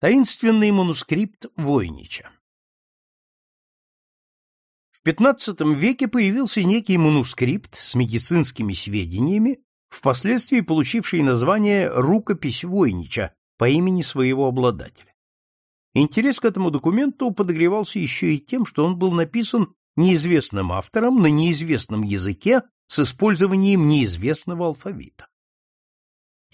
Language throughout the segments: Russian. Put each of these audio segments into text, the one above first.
Таинственный манускрипт Войнича В XV веке появился некий манускрипт с медицинскими сведениями, впоследствии получивший название «Рукопись Войнича» по имени своего обладателя. Интерес к этому документу подогревался еще и тем, что он был написан неизвестным автором на неизвестном языке с использованием неизвестного алфавита.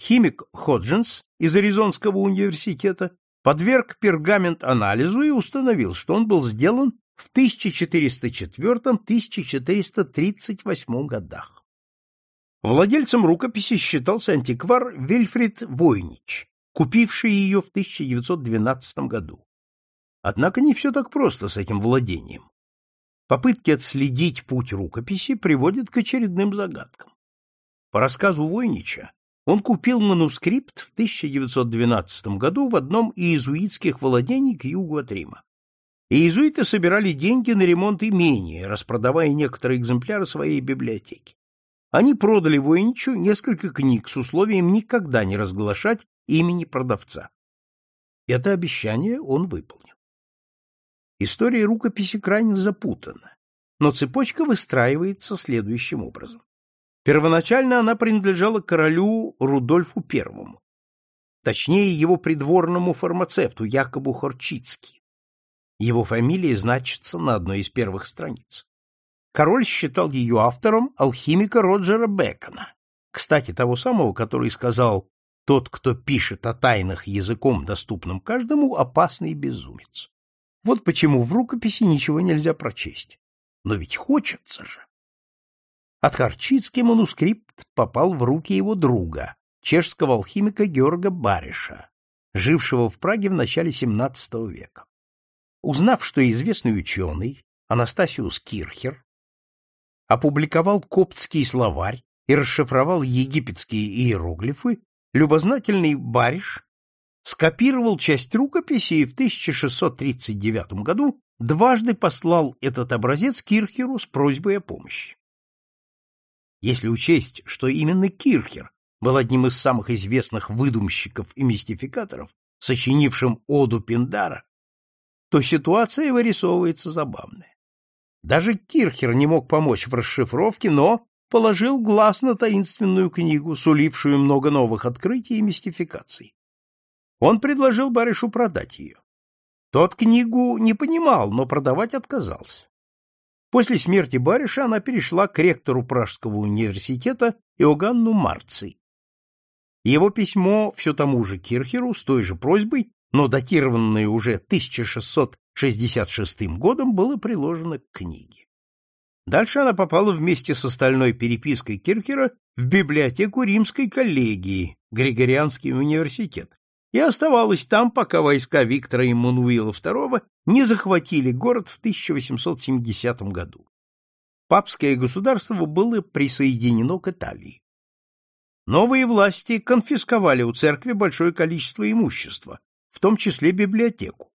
Химик Ходжинс из Аризонского университета подверг пергамент анализу и установил, что он был сделан в 1404-1438 годах. Владельцем рукописи считался антиквар Вильфрид Войнич, купивший ее в 1912 году. Однако не все так просто с этим владением. Попытки отследить путь рукописи приводят к очередным загадкам. По рассказу Войнича, он купил манускрипт в 1912 году в одном иезуитских владений к югу от Рима. Иезуиты собирали деньги на ремонт имения, распродавая некоторые экземпляры своей библиотеки. Они продали Войничу несколько книг с условием никогда не разглашать имени продавца. Это обещание он выполнил. История рукописи крайне запутана, но цепочка выстраивается следующим образом. Первоначально она принадлежала королю Рудольфу I, точнее его придворному фармацевту Якобу Хорчицки. Его фамилия значится на одной из первых страниц. Король считал ее автором алхимика Роджера Бекона, кстати, того самого, который сказал «Тот, кто пишет о тайнах языком, доступным каждому, опасный безумец». Вот почему в рукописи ничего нельзя прочесть. Но ведь хочется же. Отхарчицкий манускрипт попал в руки его друга, чешского алхимика Георга Бариша, жившего в Праге в начале XVII века. Узнав, что известный ученый Анастасиус Кирхер опубликовал коптский словарь и расшифровал египетские иероглифы, любознательный Бариш скопировал часть рукописи и в 1639 году дважды послал этот образец Кирхеру с просьбой о помощи. Если учесть, что именно Кирхер был одним из самых известных выдумщиков и мистификаторов, сочинившим Оду Пиндара, то ситуация вырисовывается забавная. Даже Кирхер не мог помочь в расшифровке, но положил глаз на таинственную книгу, сулившую много новых открытий и мистификаций. Он предложил барышу продать ее. Тот книгу не понимал, но продавать отказался. После смерти барыша она перешла к ректору Пражского университета Иоганну Марций. Его письмо все тому же Кирхеру с той же просьбой, но датированное уже 1666 годом, было приложено к книге. Дальше она попала вместе с остальной перепиской Кирхера в библиотеку римской коллегии, Григорианский университет, и оставалась там, пока войска Виктора Эммануила II не захватили город в 1870 году. Папское государство было присоединено к Италии. Новые власти конфисковали у церкви большое количество имущества, в том числе библиотеку.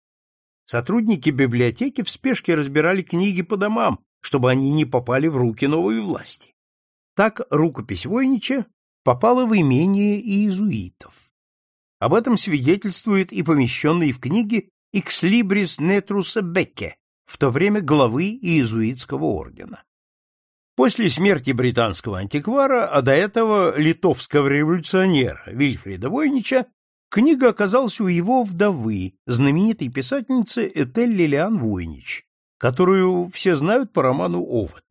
Сотрудники библиотеки в спешке разбирали книги по домам, чтобы они не попали в руки новой власти. Так рукопись Войнича попала в имение иезуитов. Об этом свидетельствует и помещенный в книге «Икслибрис Нетруса Бекке», в то время главы иезуитского ордена. После смерти британского антиквара, а до этого литовского революционера Вильфрида Войнича, книга оказалась у его вдовы, знаменитой писательницы Этель Лилиан Войнич, которую все знают по роману «Овод».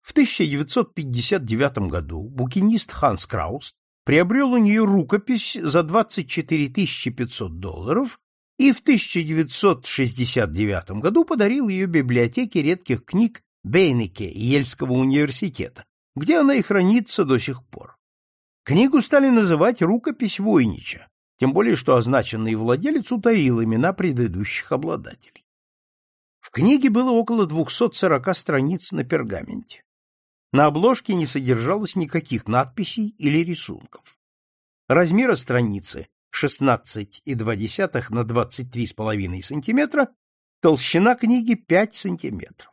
В 1959 году букинист Ханс Краус приобрел у нее рукопись за 24 500 долларов и в 1969 году подарил ее библиотеке редких книг Бейнеке Ельского университета, где она и хранится до сих пор. Книгу стали называть «Рукопись Войнича», тем более что означенный владелец утаил имена предыдущих обладателей. В книге было около 240 страниц на пергаменте. На обложке не содержалось никаких надписей или рисунков. Размера страницы 16,2 на 23,5 см, толщина книги 5 см.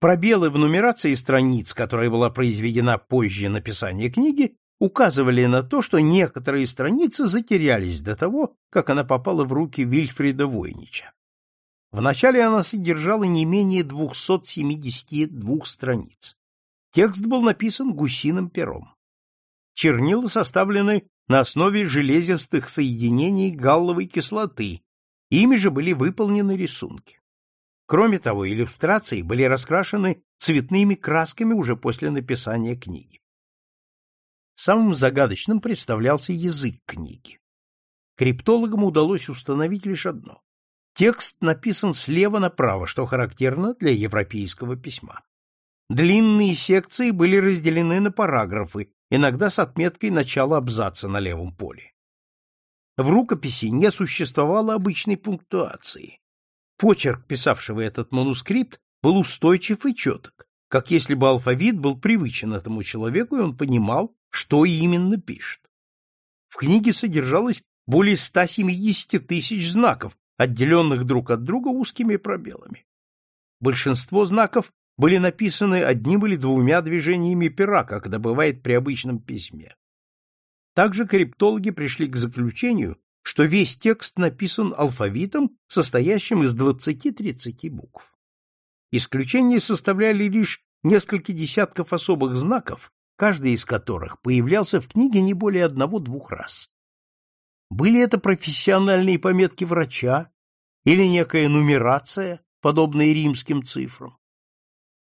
Пробелы в нумерации страниц, которая была произведена позже написания книги, указывали на то, что некоторые страницы затерялись до того, как она попала в руки Вильфрида Войнича. Вначале она содержала не менее 272 страниц. Текст был написан гусиным пером. Чернила составлены на основе железистых соединений галловой кислоты, ими же были выполнены рисунки. Кроме того, иллюстрации были раскрашены цветными красками уже после написания книги. Самым загадочным представлялся язык книги. Криптологам удалось установить лишь одно. Текст написан слева направо, что характерно для европейского письма. Длинные секции были разделены на параграфы, иногда с отметкой начала абзаца на левом поле. В рукописи не существовало обычной пунктуации. Почерк, писавшего этот манускрипт, был устойчив и четок, как если бы алфавит был привычен этому человеку, и он понимал, что именно пишет. В книге содержалось более 170 тысяч знаков, отделенных друг от друга узкими пробелами. Большинство знаков были написаны одним или двумя движениями пера, как это бывает при обычном письме. Также криптологи пришли к заключению, что весь текст написан алфавитом, состоящим из 20-30 букв. Исключение составляли лишь несколько десятков особых знаков, каждый из которых появлялся в книге не более одного-двух раз. Были это профессиональные пометки врача или некая нумерация, подобная римским цифрам?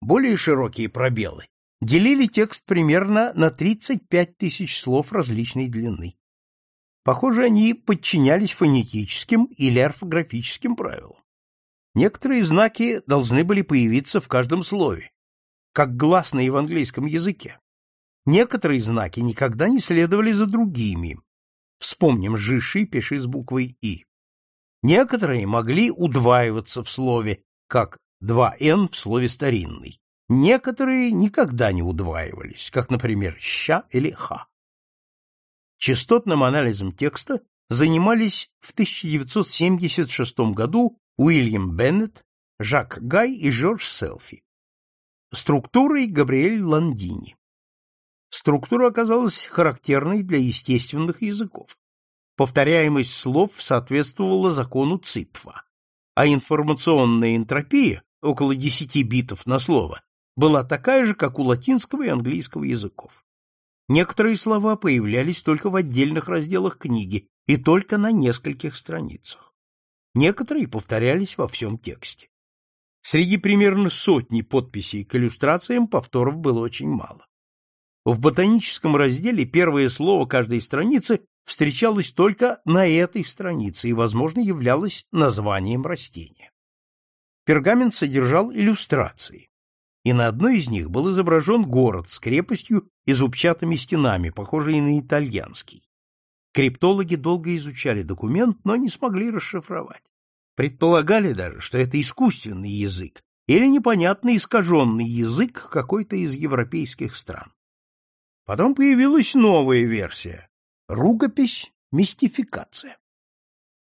Более широкие пробелы делили текст примерно на 35 тысяч слов различной длины. Похоже, они подчинялись фонетическим или орфографическим правилам. Некоторые знаки должны были появиться в каждом слове, как гласные в английском языке. Некоторые знаки никогда не следовали за другими. Вспомним «жиши» пиши с буквой «и». Некоторые могли удваиваться в слове, как «2н» в слове «старинный». Некоторые никогда не удваивались, как, например, «ща» или «ха». Частотным анализом текста занимались в 1976 году Уильям Беннет, Жак Гай и Жорж Селфи. Структурой Габриэль Ландини. Структура оказалась характерной для естественных языков. Повторяемость слов соответствовала закону Ципфа, а информационная энтропия, около 10 битов на слово, была такая же, как у латинского и английского языков. Некоторые слова появлялись только в отдельных разделах книги и только на нескольких страницах. Некоторые повторялись во всем тексте. Среди примерно сотни подписей к иллюстрациям повторов было очень мало. В ботаническом разделе первое слово каждой страницы встречалось только на этой странице и, возможно, являлось названием растения. Пергамент содержал иллюстрации, и на одной из них был изображен город с крепостью и зубчатыми стенами, похожий на итальянский. Криптологи долго изучали документ, но не смогли расшифровать. Предполагали даже, что это искусственный язык или непонятный искаженный язык какой-то из европейских стран. Потом появилась новая версия — рукопись «Мистификация».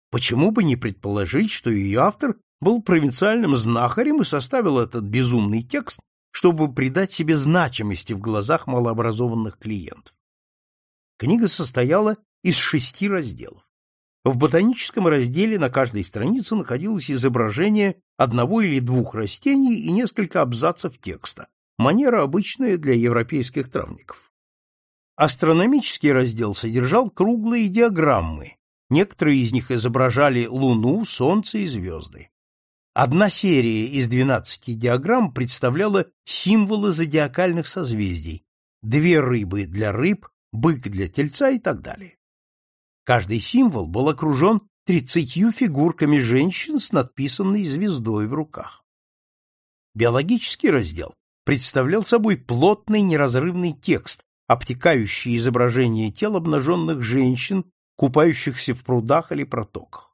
Почему бы не предположить, что ее автор был провинциальным знахарем и составил этот безумный текст, чтобы придать себе значимости в глазах малообразованных клиентов? Книга состояла из шести разделов. В ботаническом разделе на каждой странице находилось изображение одного или двух растений и несколько абзацев текста, манера обычная для европейских травников. Астрономический раздел содержал круглые диаграммы. Некоторые из них изображали Луну, Солнце и звезды. Одна серия из 12 диаграмм представляла символы зодиакальных созвездий: две рыбы для рыб, бык для тельца и так далее. Каждый символ был окружен тридцатью фигурками женщин с надписанной звездой в руках. Биологический раздел представлял собой плотный неразрывный текст, обтекающие изображения тел обнаженных женщин, купающихся в прудах или протоках.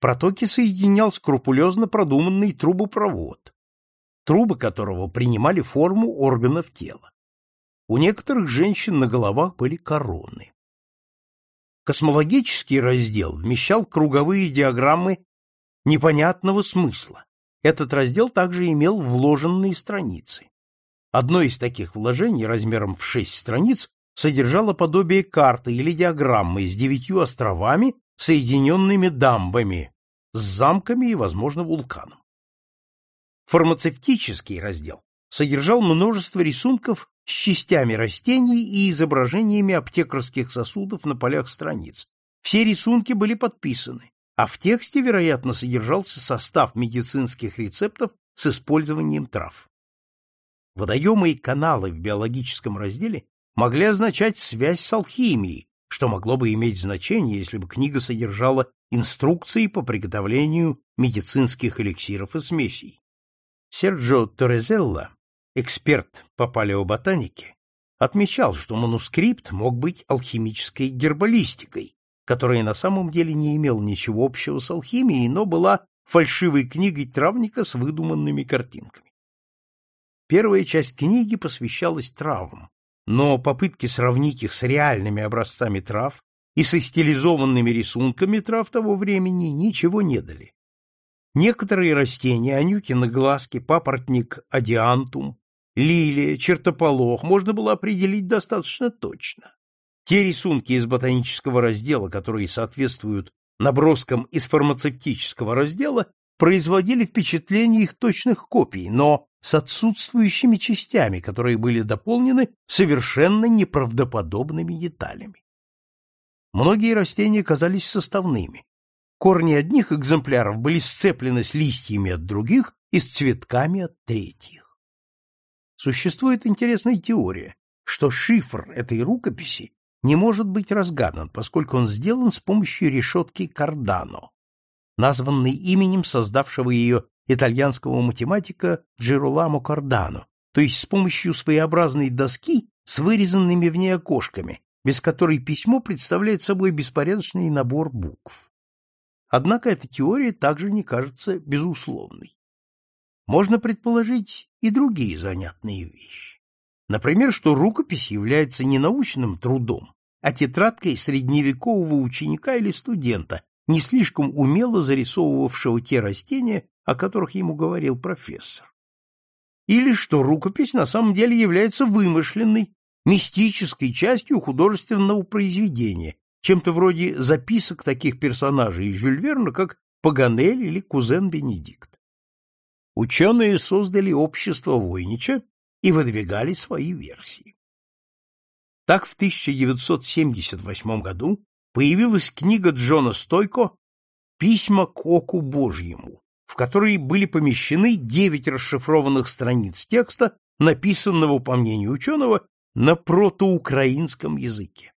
Протоки соединял скрупулезно продуманный трубопровод, трубы которого принимали форму органов тела. У некоторых женщин на головах были короны. Космологический раздел вмещал круговые диаграммы непонятного смысла. Этот раздел также имел вложенные страницы. Одно из таких вложений размером в шесть страниц содержала подобие карты или диаграммы с девятью островами, соединенными дамбами, с замками и, возможно, вулканом. Фармацевтический раздел содержал множество рисунков с частями растений и изображениями аптекарских сосудов на полях страниц. Все рисунки были подписаны, а в тексте, вероятно, содержался состав медицинских рецептов с использованием трав. Водоемы и каналы в биологическом разделе могли означать связь с алхимией, что могло бы иметь значение, если бы книга содержала инструкции по приготовлению медицинских эликсиров и смесей. Серджо Торезелла, эксперт по палеоботанике, отмечал, что манускрипт мог быть алхимической гербалистикой, которая на самом деле не имела ничего общего с алхимией, но была фальшивой книгой травника с выдуманными картинками. Первая часть книги посвящалась травам, но попытки сравнить их с реальными образцами трав и со стилизованными рисунками трав того времени ничего не дали. Некоторые растения, анютины глазки, папоротник адиантум, лилия, чертополох можно было определить достаточно точно. Те рисунки из ботанического раздела, которые соответствуют наброскам из фармацевтического раздела, производили впечатление их точных копий, но с отсутствующими частями, которые были дополнены совершенно неправдоподобными деталями. Многие растения казались составными. Корни одних экземпляров были сцеплены с листьями от других и с цветками от третьих. Существует интересная теория, что шифр этой рукописи не может быть разгадан, поскольку он сделан с помощью решетки Кардано, названной именем создавшего ее итальянского математика Джероламо Кардано, то есть с помощью своеобразной доски с вырезанными в ней окошками, без которой письмо представляет собой беспорядочный набор букв. Однако эта теория также не кажется безусловной. Можно предположить и другие занятные вещи. Например, что рукопись является не научным трудом, а тетрадкой средневекового ученика или студента, не слишком умело зарисовывавшего те растения, о которых ему говорил профессор. Или что рукопись на самом деле является вымышленной, мистической частью художественного произведения, чем-то вроде записок таких персонажей из Жюль Верна, как Паганель или кузен Бенедикт. Ученые создали общество Войнича и выдвигали свои версии. Так в 1978 году появилась книга Джона Стойко «Письма к оку Божьему», в которой были помещены девять расшифрованных страниц текста, написанного, по мнению ученого, на протоукраинском языке.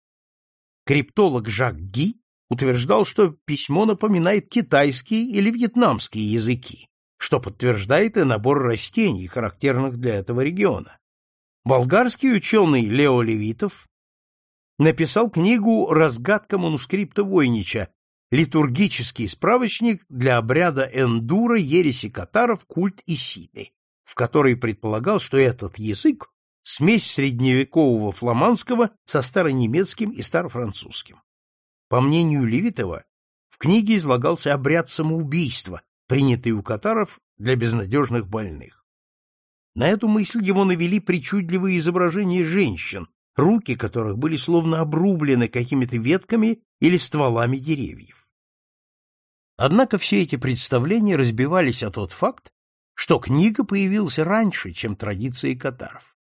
Криптолог Жак Ги утверждал, что письмо напоминает китайский или вьетнамский языки, что подтверждает и набор растений, характерных для этого региона. Болгарский ученый Лео Левитов написал книгу «Разгадка манускрипта Войнича. Литургический справочник для обряда эндура, ереси катаров, культ Исиды», в которой предполагал, что этот язык — смесь средневекового фламандского со старонемецким и старофранцузским. По мнению Левитова, в книге излагался обряд самоубийства, принятый у катаров для безнадежных больных. На эту мысль его навели причудливые изображения женщин, руки которых были словно обрублены какими-то ветками или стволами деревьев. Однако все эти представления разбивались о тот факт, что книга появилась раньше, чем традиции катаров.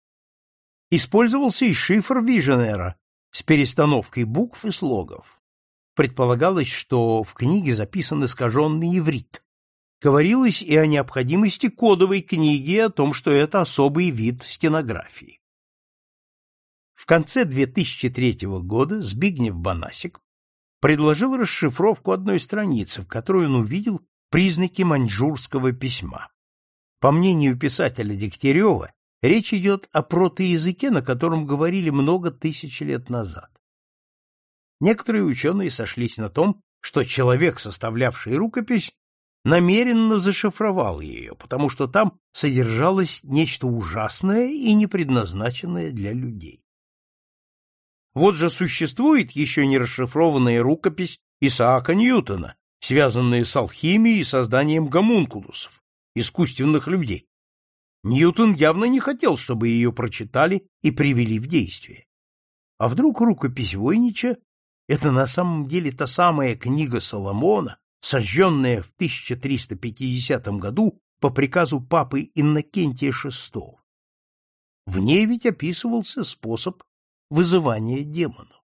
Использовался и шифр Виженера с перестановкой букв и слогов. Предполагалось, что в книге записан искаженный иврит, говорилось и о необходимости кодовой книги, о том, что это особый вид стенографии. В конце 2003 года Збигнев Банасик предложил расшифровку одной страницы, в которой он увидел признаки маньчжурского письма. По мнению писателя Дегтярева, речь идет о протоязыке, на котором говорили много тысяч лет назад. Некоторые ученые сошлись на том, что человек, составлявший рукопись, намеренно зашифровал ее, потому что там содержалось нечто ужасное и не предназначенное для людей. Вот же существует еще не расшифрованная рукопись Исаака Ньютона, связанная с алхимией и созданием гомункулусов, искусственных людей. Ньютон явно не хотел, чтобы ее прочитали и привели в действие. А вдруг рукопись Войнича — это на самом деле та самая книга Соломона, сожженная в 1350 году по приказу папы Иннокентия VI. В ней ведь описывался способ вызывания демонов.